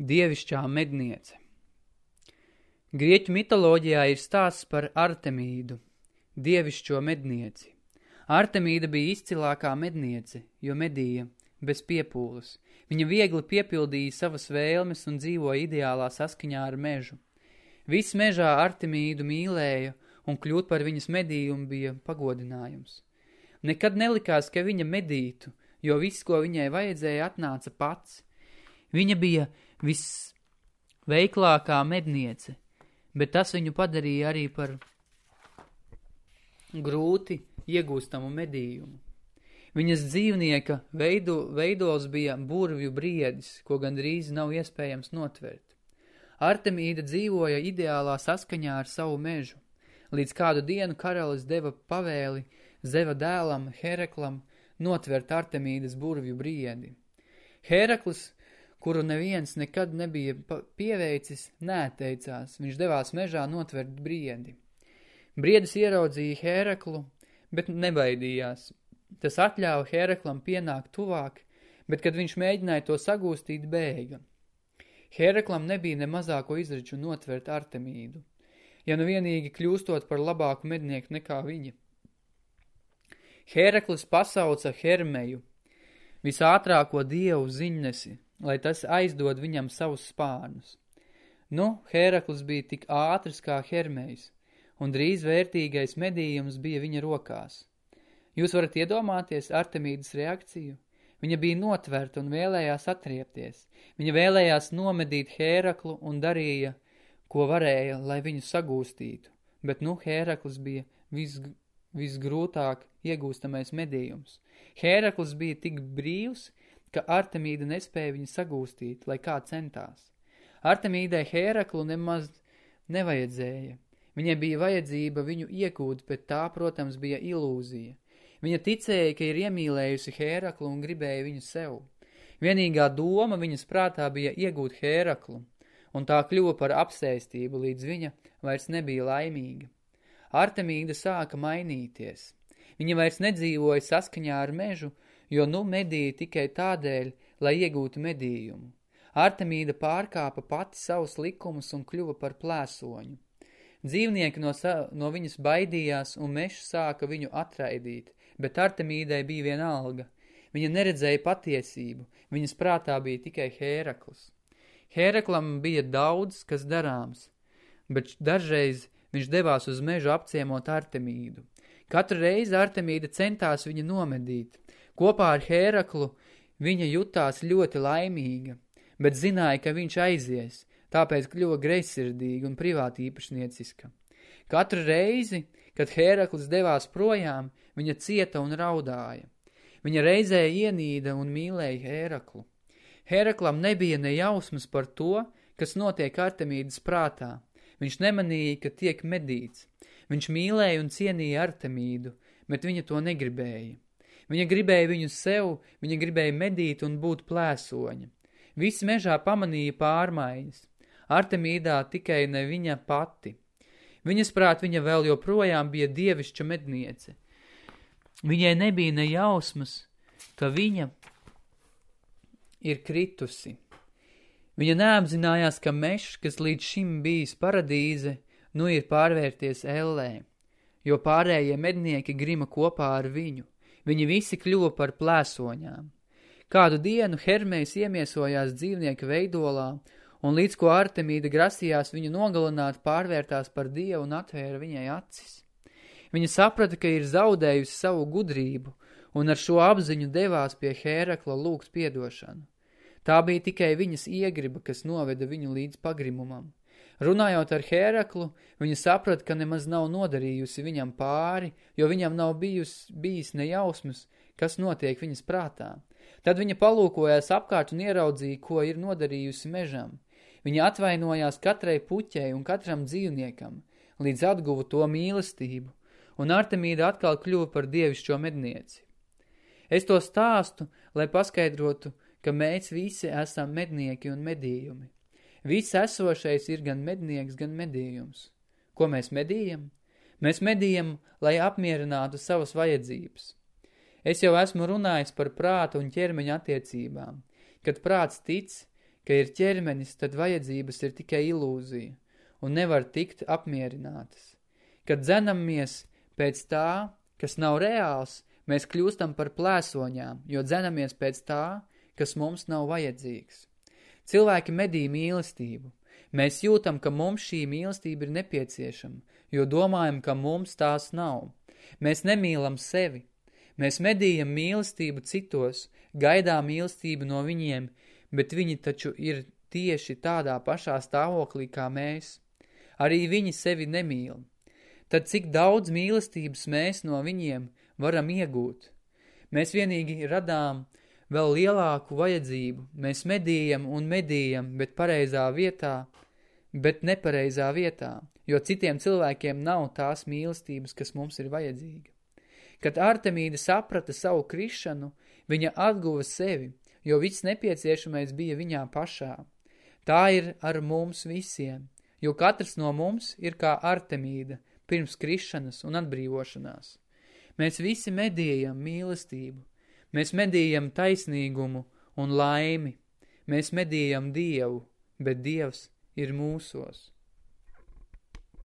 Dievišķā medniece Grieķu mitoloģijā ir stāsts par Artemīdu, dievišķo mednieci. Artemīda bija izcilākā medniece, jo medīja bez piepūles. Viņa viegli piepildīja savas vēlmes un dzīvoja ideālā saskaņā ar mežu. Viss mežā Artemīdu mīlēja, un kļūt par viņas medījumu bija pagodinājums. Nekad nelikās, ka viņa medītu, jo viss, ko viņai vajadzēja, atnāca pats. Viņa bija visveiklākā medniece, bet tas viņu padarīja arī par grūti iegūstamu medījumu. Viņas dzīvnieka veido, veidols bija burvju briedis, ko gandrīz nav iespējams notvert. Artemīda dzīvoja ideālā saskaņā ar savu mežu. Līdz kādu dienu karalis deva pavēli Zeva dēlam Hereklam notvert Artemīdas burvju briedi. Heraklis kuru neviens nekad nebija pieveicis, nēteicās, viņš devās mežā notvert briedi. Briedis ieraudzīja Hēraklu, bet nebaidījās. Tas atļāva Hēraklam pienākt tuvāk, bet, kad viņš mēģināja to sagūstīt, bēga. Hēraklam nebija ne mazāko izreču notvert Artemīdu, ja nu vienīgi kļūstot par labāku mednieku nekā viņa. Hēraklis pasauca Hermeju, visātrāko dievu ziņnesi, lai tas aizdod viņam savus spārnus. Nu, Hēraklis bija tik ātrs kā Hermejs, un drīz vērtīgais medījums bija viņa rokās. Jūs varat iedomāties Artemīdas reakciju? Viņa bija notverta un vēlējās atriepties. Viņa vēlējās nomedīt Hēraklu un darīja, ko varēja, lai viņu sagūstītu. Bet nu Hēraklis bija vis, visgrūtāk iegūstamais medījums. Hēraklis bija tik brīvs, ka Artemīda nespēja viņu sagūstīt, lai kā centās. Artemīdai Hēraklu nemaz nevajadzēja. Viņai bija vajadzība viņu iegūt, bet tā, protams, bija ilūzija. Viņa ticēja, ka ir iemīlējusi Hēraklu un gribēja viņu sev. Vienīgā doma viņas prātā bija iegūt Hēraklu, un tā kļuva par apsēstību, līdz viņa vairs nebija laimīga. Artemīda sāka mainīties. Viņa vairs nedzīvoja saskaņā ar mežu, jo nu medīja tikai tādēļ, lai iegūtu medījumu. Artemīda pārkāpa pati savus likumus un kļuva par plēsoņu. Dzīvnieki no, sa, no viņas baidījās un mešs sāka viņu atraidīt, bet Artemīdai bija vienalga. Viņa neredzēja patiesību, viņas prātā bija tikai Hērakls. Hēraklam bija daudz, kas darāms, bet dažreiz viņš devās uz mežu apciemot Artemīdu. Katru reizi Artemīda centās viņu nomedīt, Kopā ar Hēraklu viņa jutās ļoti laimīga, bet zināja, ka viņš aizies, tāpēc kļuva greizsirdīga un privāti īpašnieciska. Katru reizi, kad Hēraklis devās projām, viņa cieta un raudāja. Viņa reizē ienīda un mīlēja Hēraklu. Hēraklam nebija ne jausmas par to, kas notiek Artemīdas prātā. Viņš nemanīja, ka tiek medīts. Viņš mīlēja un cienīja Artemīdu, bet viņa to negribēja. Viņa gribēja viņu sev, viņa gribēja medīt un būt plēsoņa. Visi mežā pamanīja pārmaiņas. Artemīdā tikai ne viņa pati. Viņas prāt viņa vēl joprojām bija dievišķa medniece. Viņai nebija ne jausmas, ka viņa ir kritusi. Viņa neapzinājās, ka mešs, kas līdz šim bijis paradīze, nu ir pārvērties ellē, jo pārējie mednieki grima kopā ar viņu. Viņi visi kļuva par plēsoņām. Kādu dienu Hermejs iemiesojās dzīvnieka veidolā, un līdz ko Artemīda grasījās viņu nogalināt, pārvērtās par dievu un atvēra viņai acis. Viņa saprata, ka ir zaudējusi savu gudrību, un ar šo apziņu devās pie Hērakla lūgt piedošanu. Tā bija tikai viņas iegriba, kas noveda viņu līdz pagrimumam. Runājot ar Hēraklu, viņa saprata, ka nemaz nav nodarījusi viņam pāri, jo viņam nav bijus, bijis nejausmas, kas notiek viņas prātā. Tad viņa palūkojās apkārt un ieraudzīja, ko ir nodarījusi mežam. Viņa atvainojās katrai puķei un katram dzīvniekam, līdz atguva to mīlestību, un Artemīda atkal kļuva par dievišķo mednieci. Es to stāstu, lai paskaidrotu, ka mēs visi esam mednieki un medījumi. Viss esošais ir gan mednieks, gan medījums. Ko mēs medījam? Mēs medījam, lai apmierinātu savas vajadzības. Es jau esmu runājis par prātu un ķermeņa attiecībām, kad prāts tic, ka ir ķermenis, tad vajadzības ir tikai ilūzija un nevar tikt apmierinātas. Kad dzenamies pēc tā, kas nav reāls, mēs kļūstam par plēsoņām, jo dzenamies pēc tā, kas mums nav vajadzīgs. Cilvēki medī mīlestību. Mēs jūtam, ka mums šī mīlestība ir nepieciešama, jo domājam, ka mums tās nav. Mēs nemīlam sevi. Mēs medījam mīlestību citos, gaidām mīlestību no viņiem, bet viņi taču ir tieši tādā pašā stāvoklī kā mēs. Arī viņi sevi nemīl. Tad cik daudz mīlestības mēs no viņiem varam iegūt? Mēs vienīgi radām vēl lielāku vajadzību. Mēs medījam un medījam, bet pareizā vietā, bet nepareizā vietā, jo citiem cilvēkiem nav tās mīlestības, kas mums ir vajadzīga. Kad Artemīda saprata savu krišanu, viņa atguva sevi, jo viss nepieciešamais bija viņā pašā. Tā ir ar mums visiem, jo katrs no mums ir kā Artemīda pirms krišanas un atbrīvošanās. Mēs visi medījam mīlestību, mēs medījam taisnīgumu un laimi, mēs medījam Dievu, bet Dievs ir mūsos.